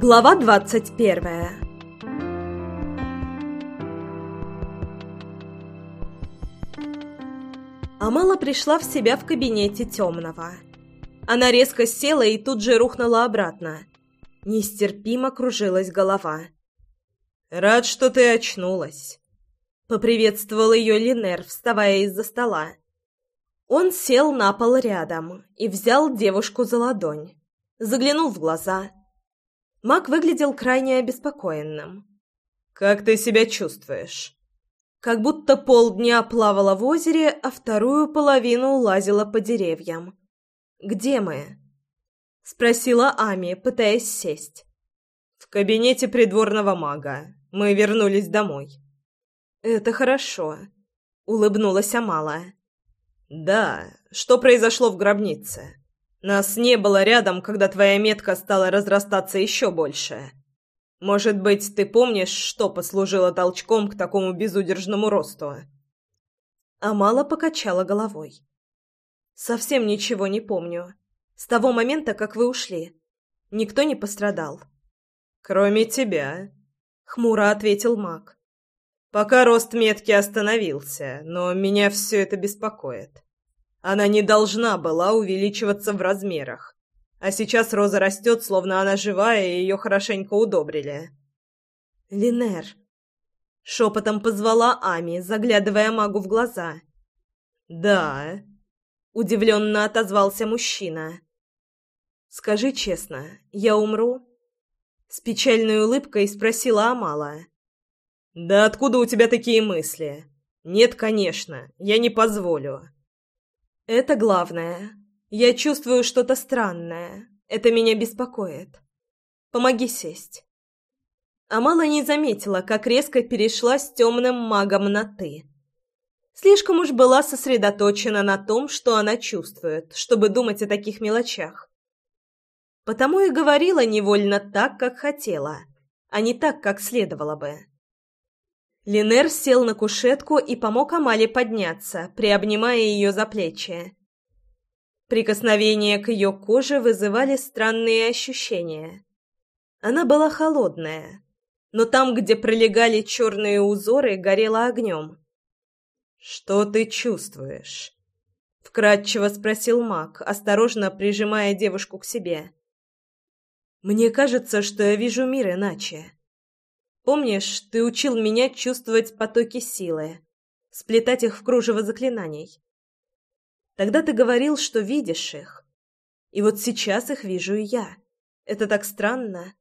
Глава двадцать первая Амала пришла в себя в кабинете темного. Она резко села и тут же рухнула обратно. Нестерпимо кружилась голова. «Рад, что ты очнулась», — поприветствовал ее Линер, вставая из-за стола. Он сел на пол рядом и взял девушку за ладонь. Заглянул в глаза. Мак выглядел крайне обеспокоенным. «Как ты себя чувствуешь?» Как будто полдня плавала в озере, а вторую половину лазила по деревьям. «Где мы?» — спросила Ами, пытаясь сесть. «В кабинете придворного мага. Мы вернулись домой». «Это хорошо», — улыбнулась Амала. «Да, что произошло в гробнице? Нас не было рядом, когда твоя метка стала разрастаться еще больше. Может быть, ты помнишь, что послужило толчком к такому безудержному росту?» Амала покачала головой. «Совсем ничего не помню. С того момента, как вы ушли. Никто не пострадал». «Кроме тебя», — хмуро ответил маг. Пока рост метки остановился, но меня все это беспокоит. Она не должна была увеличиваться в размерах. А сейчас роза растет, словно она живая, и ее хорошенько удобрили. «Линер!» — шепотом позвала Ами, заглядывая магу в глаза. «Да», — удивленно отозвался мужчина. «Скажи честно, я умру?» С печальной улыбкой спросила Амала. «Да откуда у тебя такие мысли? Нет, конечно, я не позволю». «Это главное. Я чувствую что-то странное. Это меня беспокоит. Помоги сесть». Амала не заметила, как резко перешла с темным магом на «ты». Слишком уж была сосредоточена на том, что она чувствует, чтобы думать о таких мелочах. Потому и говорила невольно так, как хотела, а не так, как следовало бы. Линер сел на кушетку и помог Амале подняться, приобнимая ее за плечи. Прикосновения к ее коже вызывали странные ощущения. Она была холодная, но там, где пролегали черные узоры, горела огнем. «Что ты чувствуешь?» — вкратчиво спросил маг, осторожно прижимая девушку к себе. «Мне кажется, что я вижу мир иначе», Помнишь, ты учил меня чувствовать потоки силы, сплетать их в кружево заклинаний? Тогда ты говорил, что видишь их. И вот сейчас их вижу и я. Это так странно.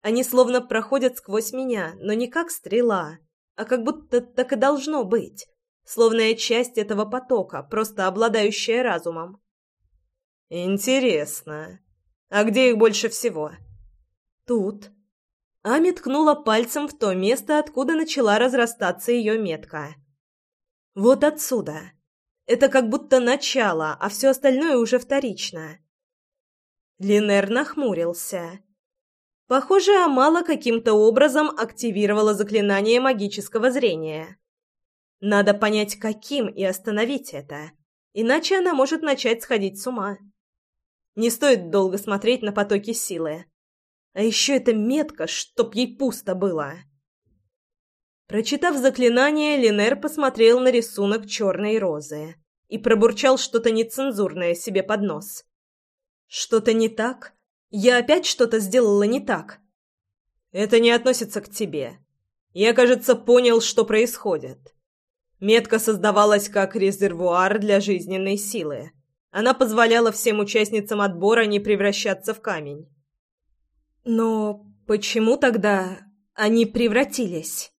Они словно проходят сквозь меня, но не как стрела, а как будто так и должно быть, словно я часть этого потока, просто обладающая разумом. Интересно. А где их больше всего? Тут. Ами ткнула пальцем в то место, откуда начала разрастаться ее метка. «Вот отсюда. Это как будто начало, а все остальное уже вторично». Линер нахмурился. Похоже, Амала каким-то образом активировала заклинание магического зрения. Надо понять, каким, и остановить это. Иначе она может начать сходить с ума. Не стоит долго смотреть на потоки силы. А еще эта метка, чтоб ей пусто было. Прочитав заклинание, Линер посмотрел на рисунок черной розы и пробурчал что-то нецензурное себе под нос. «Что-то не так? Я опять что-то сделала не так?» «Это не относится к тебе. Я, кажется, понял, что происходит. Метка создавалась как резервуар для жизненной силы. Она позволяла всем участницам отбора не превращаться в камень. Но почему тогда они превратились?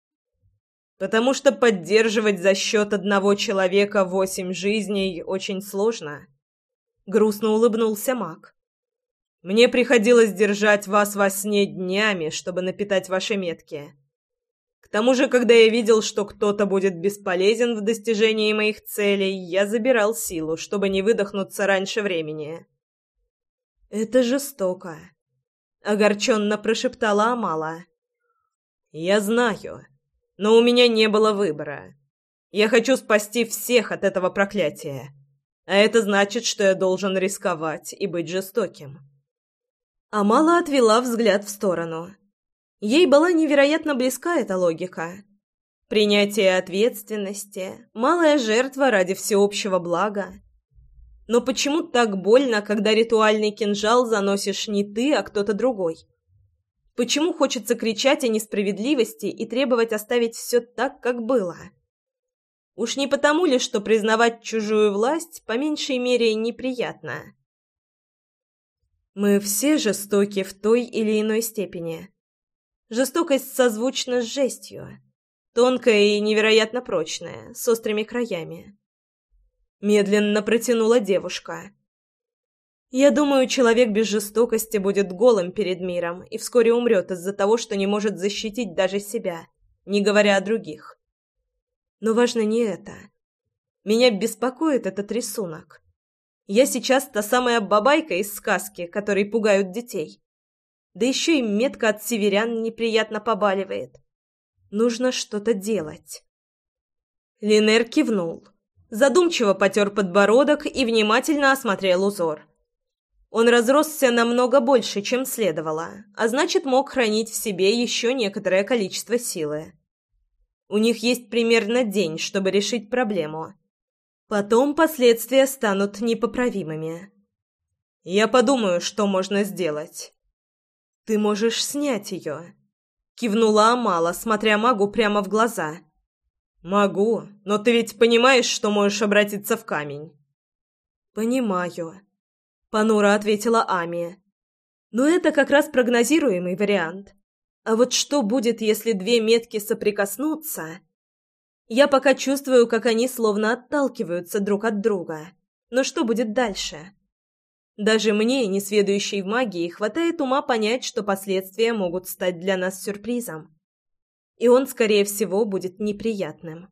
Потому что поддерживать за счет одного человека восемь жизней очень сложно. Грустно улыбнулся маг. Мне приходилось держать вас во сне днями, чтобы напитать ваши метки. К тому же, когда я видел, что кто-то будет бесполезен в достижении моих целей, я забирал силу, чтобы не выдохнуться раньше времени. Это жестоко. — огорченно прошептала Амала. «Я знаю, но у меня не было выбора. Я хочу спасти всех от этого проклятия, а это значит, что я должен рисковать и быть жестоким». Амала отвела взгляд в сторону. Ей была невероятно близка эта логика. Принятие ответственности, малая жертва ради всеобщего блага. Но почему так больно, когда ритуальный кинжал заносишь не ты, а кто-то другой? Почему хочется кричать о несправедливости и требовать оставить все так, как было? Уж не потому ли, что признавать чужую власть по меньшей мере неприятно? Мы все жестоки в той или иной степени. Жестокость созвучна с жестью, тонкая и невероятно прочная, с острыми краями. Медленно протянула девушка. Я думаю, человек без жестокости будет голым перед миром и вскоре умрет из-за того, что не может защитить даже себя, не говоря о других. Но важно не это. Меня беспокоит этот рисунок. Я сейчас та самая бабайка из сказки, которой пугают детей. Да еще и метка от северян неприятно побаливает. Нужно что-то делать. Линер кивнул. Задумчиво потер подбородок и внимательно осмотрел узор. Он разросся намного больше, чем следовало, а значит, мог хранить в себе еще некоторое количество силы. У них есть примерно день, чтобы решить проблему. Потом последствия станут непоправимыми. Я подумаю, что можно сделать. Ты можешь снять ее. Кивнула Амала, смотря магу прямо в глаза. Могу, но ты ведь понимаешь, что можешь обратиться в камень. Понимаю. Понуро ответила Ами. Но это как раз прогнозируемый вариант. А вот что будет, если две метки соприкоснутся? Я пока чувствую, как они словно отталкиваются друг от друга. Но что будет дальше? Даже мне, несведущей в магии, хватает ума понять, что последствия могут стать для нас сюрпризом. И он, скорее всего, будет неприятным.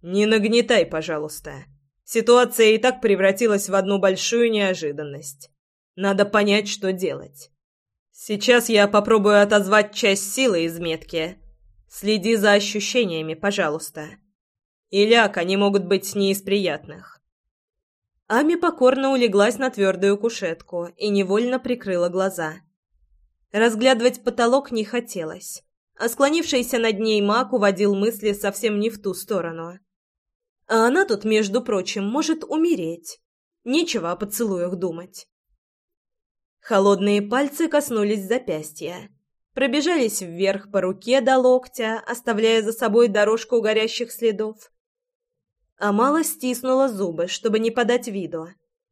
«Не нагнетай, пожалуйста. Ситуация и так превратилась в одну большую неожиданность. Надо понять, что делать». Сейчас я попробую отозвать часть силы из метки. Следи за ощущениями, пожалуйста. И ляг, они могут быть не из приятных. Ами покорно улеглась на твердую кушетку и невольно прикрыла глаза. Разглядывать потолок не хотелось, а склонившийся над ней маг уводил мысли совсем не в ту сторону. А она тут, между прочим, может умереть. Нечего о поцелуях думать. Холодные пальцы коснулись запястья. Пробежались вверх по руке до локтя, оставляя за собой дорожку горящих следов. Амала стиснула зубы, чтобы не подать виду.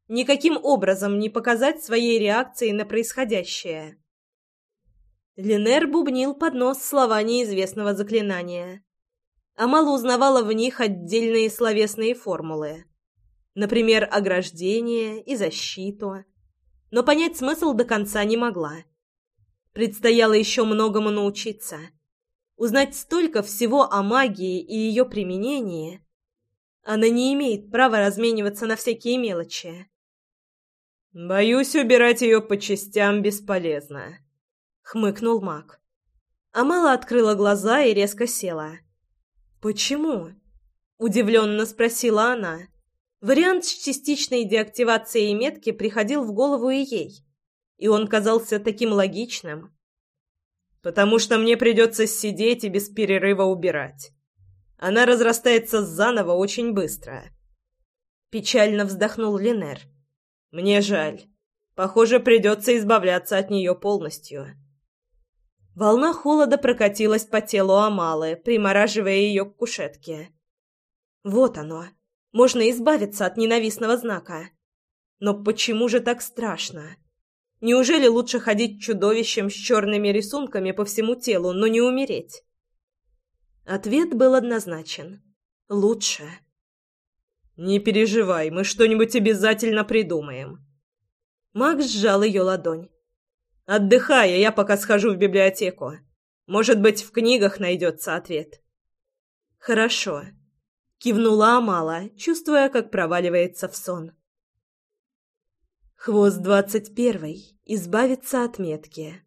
Никаким образом не показать своей реакции на происходящее. Линер бубнил под нос слова неизвестного заклинания. Амала узнавала в них отдельные словесные формулы. Например, ограждение и защиту но понять смысл до конца не могла. Предстояло еще многому научиться. Узнать столько всего о магии и ее применении. Она не имеет права размениваться на всякие мелочи. «Боюсь, убирать ее по частям бесполезно», — хмыкнул маг. Амала открыла глаза и резко села. «Почему?» — удивленно спросила она. Вариант с частичной деактивацией метки приходил в голову и ей, и он казался таким логичным. «Потому что мне придется сидеть и без перерыва убирать. Она разрастается заново очень быстро». Печально вздохнул Линер. «Мне жаль. Похоже, придется избавляться от нее полностью». Волна холода прокатилась по телу Амалы, примораживая ее к кушетке. «Вот оно!» Можно избавиться от ненавистного знака. Но почему же так страшно? Неужели лучше ходить чудовищем с черными рисунками по всему телу, но не умереть? Ответ был однозначен. Лучше. «Не переживай, мы что-нибудь обязательно придумаем». Макс сжал ее ладонь. «Отдыхай, а я пока схожу в библиотеку. Может быть, в книгах найдется ответ». «Хорошо», Кивнула Амала, чувствуя, как проваливается в сон. Хвост двадцать первый. Избавиться от метки.